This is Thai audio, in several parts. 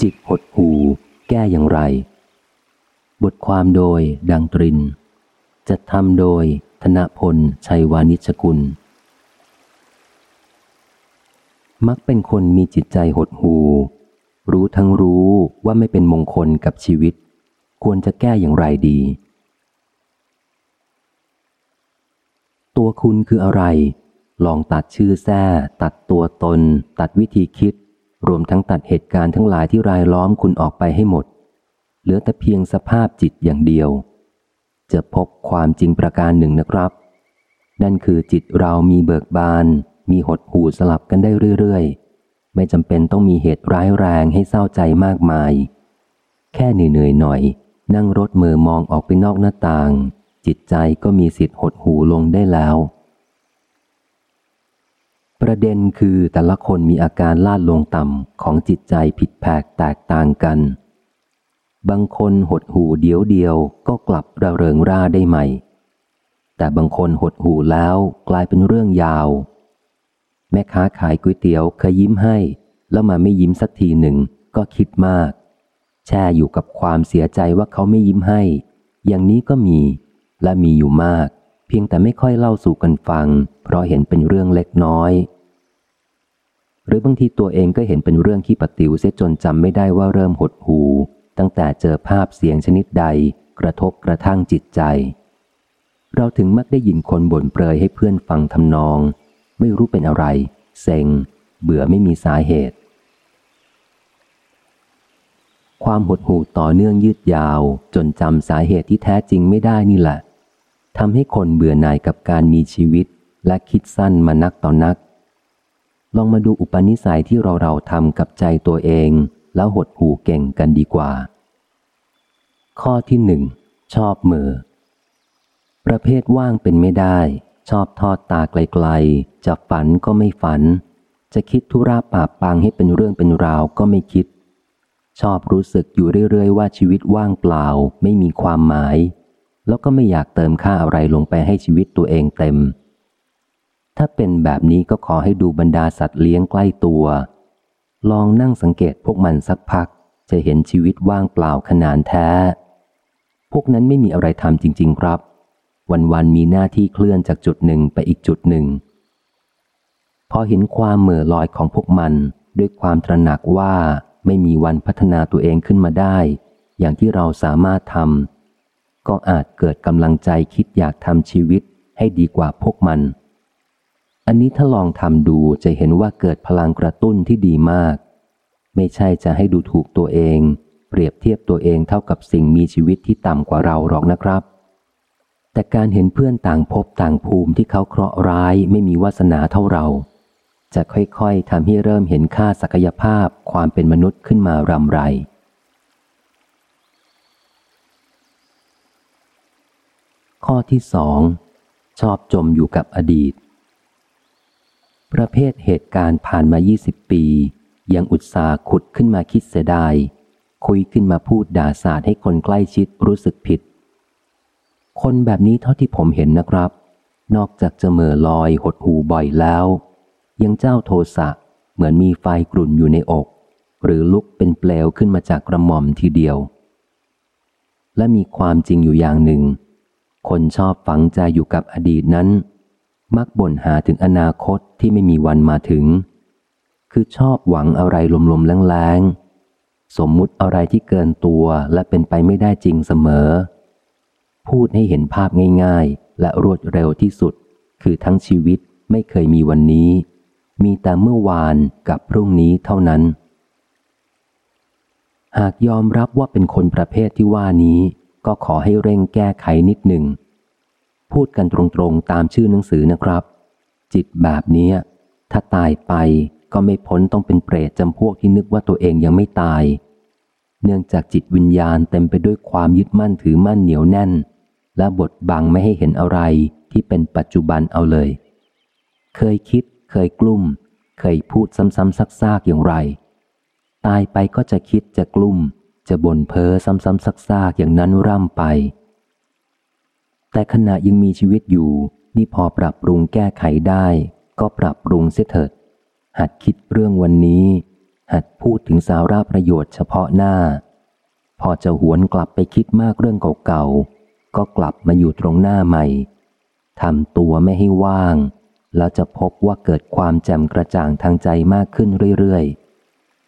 จิตหดหูแก้อย่างไร บทความโดยดังตริน จัดทำโดยธนพล ชัยวานิชกุล มักเป็นคนมีจิตใจหดหู รู้ทั้งรู้ว่าไม่เป็นมงคลกับชีวิต ควรจะแก้อย่างไรดี ตัวคุณคืออะไร ลองตัดชื่อแท้ตัดตัวตน ตัดวิธีคิด รวมทั้งตัดเหตุการณ์ทั้งหลายที่รายล้อมคุณออกไปให้หมด เหลือแต่เพียงสภาพจิตอย่างเดียว จะพบความจริงประการหนึ่งนะครับ นั่นคือจิตเรามีเบิกบาน มีหดหูสลับกันได้เรื่อยๆ ไม่จำเป็นต้องมีเหตุร้ายแรงให้เศร้าใจมากมาย แค่เหนื่อยๆหน่อย นั่งรถมือมองออกไปนอกหน้าต่าง จิตใจก็มีสิทธิ์หดหูลงได้แล้ว ประเด็นคือแต่ละคนมีอาการลาดลงต่ำของจิตใจผิดแผกแตกต่างกัน บางคนหดหูเดียวเดียวก็กลับระเริงร่าได้ใหม่ แต่บางคนหดหูแล้วกลายเป็นเรื่องยาว แม่ค้าขายก๋วยเตี๋ยวเคยยิ้มให้ แล้วมาไม่ยิ้มสักทีหนึ่งก็คิดมาก แช่อยู่กับความเสียใจว่าเขาไม่ยิ้มให้ อย่างนี้ก็มีและมีอยู่มาก เพียงแต่ไม่ค่อยเล่าสู่กันฟัง เพราะเห็นเป็นเรื่องเล็กน้อย หรือบางทีตัวเองก็เห็นเป็นเรื่องขี้ปติวเสียจนจำไม่ได้ว่าเริ่มหดหูตั้งแต่เจอภาพเสียงชนิดใด กระทบกระทั่งจิตใจ เราถึงมักได้ยินคนบ่นเปรยให้เพื่อนฟังทำนอง ไม่รู้เป็นอะไร เซ็ง เบื่อไม่มีสาเหตุ ความหดหูต่อเนื่องยืดยาว จนจำสาเหตุที่แท้จริงไม่ได้นี่แหละ ทำให้คนเบื่อหน่ายกับการมีชีวิตและคิดสั้นมานักต่อนนัก ลองมาดูอุปนิสัยที่เราเราทำกับใจตัวเอง แล้วหดหูเก่งกันดีกว่า ข้อที่หนึ่งชอบเมือ ประเภทว่างเป็นไม่ได้ ชอบทอดตาไกลๆ จะฝันก็ไม่ฝัน จะคิดธุระปาบปังให้เป็นเรื่องเป็นราวก็ไม่คิด ชอบรู้สึกอยู่เรื่อยๆว่าชีวิตว่างเปล่า ไม่มีความหมาย แล้วก็ไม่อยากเติมค่าอะไรลงไปให้ชีวิตตัวเองเต็ม ถ้าเป็นแบบนี้ก็ขอให้ดูบรรดาสัตว์เลี้ยงใกล้ตัว ลองนั่งสังเกตพวกมันสักพัก จะเห็นชีวิตว่างเปล่าขนานแท้ พวกนั้นไม่มีอะไรทำจริง ๆ ครับ วันๆมีหน้าที่เคลื่อนจากจุดหนึ่งไปอีกจุดหนึ่ง พอเห็นความเหม่อลอยของพวกมันด้วยความตระหนักว่าไม่มีวันพัฒนาตัวเองขึ้นมาได้ อย่างที่เราสามารถทำ ก็อาจเกิดกำลังใจคิดอยากทำชีวิตให้ดีกว่าพวกมัน อันนี้ถ้าลองทำดูจะเห็นว่าเกิดพลังกระตุ้นที่ดีมาก ไม่ใช่จะให้ดูถูกตัวเอง เปรียบเทียบตัวเองเท่ากับสิ่งมีชีวิตที่ต่ำกว่าเราหรอกนะครับ แต่การเห็นเพื่อนต่างพบต่างภูมิที่เขาเคราะห์ร้ายไม่มีวาสนาเท่าเรา จะค่อยๆทำให้เริ่มเห็นค่าศักยภาพความเป็นมนุษย์ขึ้นมารำไร ข้อที่สองชอบจมอยู่กับอดีต ประเภทเหตุการณ์ผ่านมา 20 ปี ยังอุตสาห์ขุดขึ้นมาคิดเสียดาย คุยขึ้นมาพูดด่าสาดให้คนใกล้ชิดรู้สึกผิด คนแบบนี้เท่าที่ผมเห็นนะครับ นอกจากจะเมื่อลอยหดหูบ่อยแล้ว ยังเจ้าโทสะเหมือนมีไฟกลุ่นอยู่ในอก หรือลุกเป็นเปลวขึ้นมาจากกระหม่อมทีเดียว และมีความจริงอยู่อย่างหนึ่ง คนชอบฝังใจอยู่กับอดีตนั้น มักบ่นหาถึงอนาคตที่ไม่มีวันมาถึง คือชอบหวังอะไรลมๆแรงๆ สมมุติอะไรที่เกินตัวและเป็นไปไม่ได้จริงเสมอ พูดให้เห็นภาพง่ายๆ และรวดเร็วที่สุด คือทั้งชีวิตไม่เคยมีวันนี้ มีแต่เมื่อวานกับพรุ่งนี้เท่านั้น หากยอมรับว่าเป็นคนประเภทที่ว่านี้ ก็ขอให้เร่งแก้ไขนิดหนึ่ง พูดกันตรงๆตามชื่อหนังสือนะครับ จิตแบบนี้ถ้าตายไปก็ไม่พ้นต้องเป็นเปรตจำพวกที่นึกว่าตัวเองยังไม่ตาย เนื่องจากจิตวิญญาณเต็มไปด้วยความยึดมั่นถือมั่นเหนียวแน่น และบดบังไม่ให้เห็นอะไรที่เป็นปัจจุบันเอาเลย เคยคิด เคยกลุ้ม เคยพูดซ้ำๆซักๆอย่างไร ตายไปก็จะคิดจะกลุ้ม จะบ่นเพ้อซ้ำๆซักๆอย่างนั้นร่ำไป แต่ขณะยังมีชีวิตอยู่ นี่พอปรับปรุงแก้ไขได้ ก็ปรับปรุงเสียเถิด หัดคิดเรื่องวันนี้ หัดพูดถึงสาระประโยชน์เฉพาะหน้า พอจะหวนกลับไปคิดมากเรื่องเก่าๆ ก็กลับมาอยู่ตรงหน้าใหม่ทำตัวไม่ให้ว่าง แล้วจะพบว่าเกิดความแจ่มกระจ่างทางใจมากขึ้นเรื่อยๆ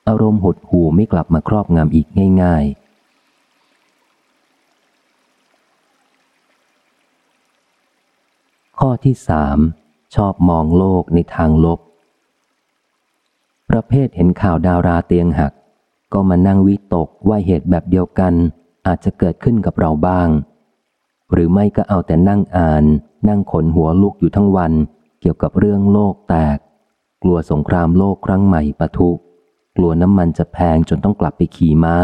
อารมณ์หดหู่ไม่กลับมาครอบงำอีกง่ายๆ ข้อที่สามชอบมองโลกในทางลบ ประเภทเห็นข่าวดาราเตียงหัก ก็มานั่งวิตกว่าเหตุแบบเดียวกันอาจจะเกิดขึ้นกับเราบ้าง หรือไม่ก็เอาแต่นั่งอ่าน นั่งขนหัวลุกอยู่ทั้งวัน เกี่ยวกับเรื่องโลกแตก กลัวสงครามโลกครั้งใหม่ปะทุ กลัวน้ำมันจะแพงจนต้องกลับไปขี่ม้า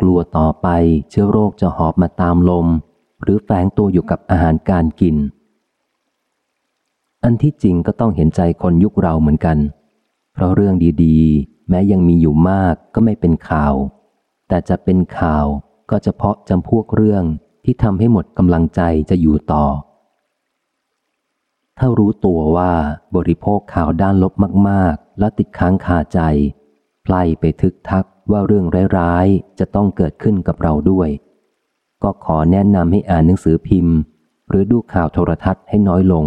กลัวต่อไปเชื้อโรคจะหอบมาตามลม หรือแฝงตัวอยู่กับอาหารการกิน อันที่จริงก็ต้องเห็นใจคนยุคเราเหมือนกัน เพราะเรื่องดีๆ แม้ยังมีอยู่มากก็ไม่เป็นข่าว แต่จะเป็นข่าวก็เฉพาะจำพวกเรื่องที่ทำให้หมดกำลังใจจะอยู่ต่อ ถ้ารู้ตัวว่าบริโภคข่าวด้านลบมาก ๆ และติดค้างคาใจ ไพลไปทึกทักว่าเรื่องร้ายๆจะต้องเกิดขึ้นกับเราด้วย ก็ขอแนะนำให้อ่านหนังสือพิมพ์ หรือดูข่าวโทรทัศน์ให้น้อยลง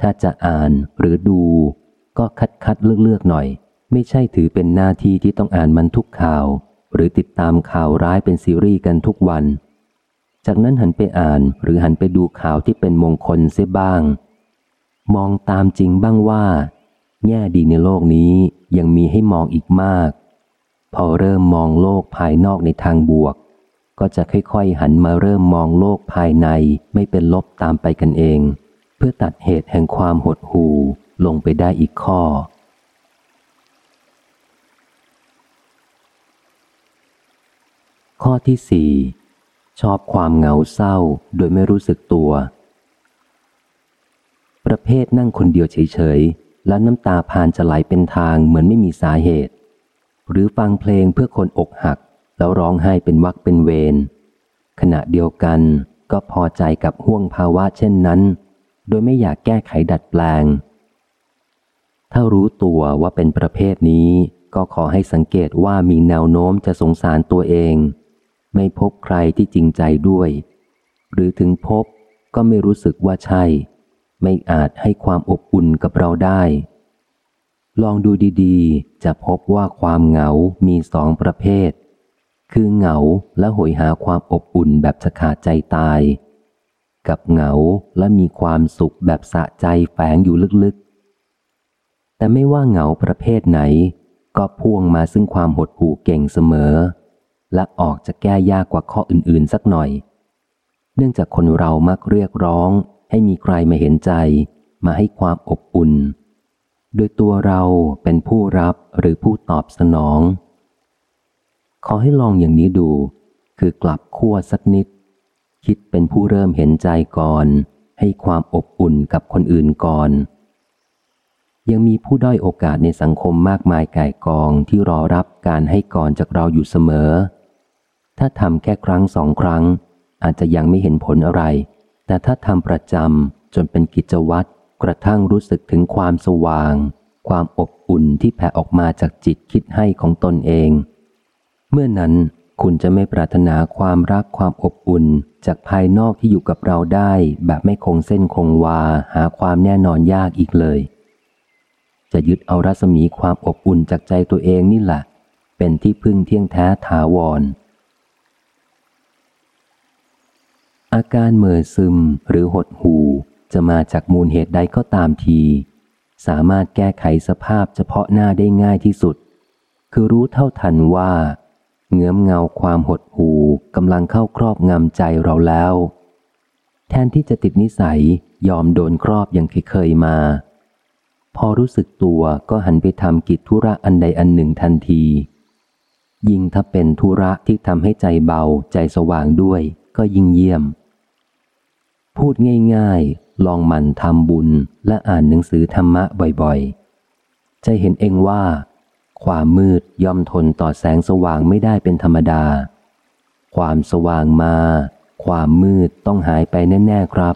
ถ้าจะอ่านหรือดู ก็คัดคัดเลือกเลือกหน่อย ไม่ใช่ถือเป็นหน้าที่ที่ต้องอ่านมันทุกข่าว หรือติดตามข่าวร้ายเป็นซีรีส์กันทุกวัน จากนั้นหันไปอ่านหรือหันไปดูข่าวที่เป็นมงคลเสียบ้าง มองตามจริงบ้างว่า แง่ดีในโลกนี้ยังมีให้มองอีกมาก พอเริ่มมองโลกภายนอกในทางบวก ก็จะค่อยๆ หันมาเริ่มมองโลกภายในไม่เป็นลบตามไปกันเอง เพื่อตัดเหตุแห่งความหดหู่ลงไปได้อีกข้อ ข้อที่สี่ชอบความเหงาเศร้าโดยไม่รู้สึกตัว ประเภทนั่งคนเดียวเฉยๆ และน้ำตาพานจะไหลเป็นทางเหมือนไม่มีสาเหตุ หรือฟังเพลงเพื่อคนอกหัก แล้วร้องไห้เป็นวักเป็นเวรขณะเดียวกันก็พอใจกับห่วงภาวะเช่นนั้น โดยไม่อยากแก้ไขดัดแปลง ถ้ารู้ตัวว่าเป็นประเภทนี้ก็ขอให้สังเกตว่ามีแนวโน้มจะสงสารตัวเอง ไม่พบใครที่จริงใจด้วย หรือถึงพบก็ไม่รู้สึกว่าใช่ ไม่อาจให้ความอบอุ่นกับเราได้ ลองดูดีๆ จะพบว่าความเหงา มีสองประเภท คือเหงาและหอยหาความอบอุ่นแบบจะขาดใจตาย กับเหงาและมีความสุขแบบสะใจแฝงอยู่ลึกๆ แต่ไม่ว่าเหงาประเภทไหน ก็พ่วงมาซึ่งความหดหู่เก่งเสมอ และออกจะแก้ยากกว่าข้ออื่นๆ สักหน่อย เนื่องจากคนเรามักเรียกร้อง ให้มีใครมาเห็นใจ มาให้ความอบอุ่น โดยตัวเราเป็นผู้รับหรือผู้ตอบสนอง ขอให้ลองอย่างนี้ดู คือกลับขั้วสักนิด คิดเป็นผู้เริ่มเห็นใจก่อน ให้ความอบอุ่นกับคนอื่นก่อน ยังมีผู้ด้อยโอกาสในสังคมมากมายก่ายกองที่รอรับการให้ก่อนจากเราอยู่เสมอ ถ้าทำแค่ครั้งสองครั้ง อาจจะยังไม่เห็นผลอะไร แต่ถ้าทำประจำจนเป็นกิจวัตรกระทั่งรู้สึกถึงความสว่าง ความอบอุ่นที่แผ่ออกมาจากจิตคิดให้ของตนเอง เมื่อนั้นคุณจะไม่ปรารถนาความรักความอบอุ่น จากภายนอกที่อยู่กับเราได้แบบไม่คงเส้นคงวาหาความแน่นอนยากอีกเลย จะยึดเอารัศมีความอบอุ่นจากใจตัวเองนี่แหละ เป็นที่พึ่งเที่ยงแท้ถาวร อาการเมื่อซึมหรือหดหูจะมาจากมูลเหตุใดก็ตามที สามารถแก้ไขสภาพเฉพาะหน้าได้ง่ายที่สุด คือรู้เท่าทันว่า เงื้อมเงาความหดหูกำลังเข้าครอบงำใจเราแล้ว แทนที่จะติดนิสัยยอมโดนครอบอย่างเคยมา พอรู้สึกตัวก็หันไปทำกิจธุระอันใดอันหนึ่งทันที ยิ่งถ้าเป็นธุระที่ทำให้ใจเบาใจสว่างด้วย ก็ยิ่งเยี่ยม พูดง่ายๆ ลองหมั่นทำบุญและอ่านหนังสือธรรมะบ่อยๆ จะเห็นเองว่า ความมืดย่อมทนต่อแสงสว่างไม่ได้เป็นธรรมดา ความสว่างมา ความมืดต้องหายไปแน่ ๆ ครับ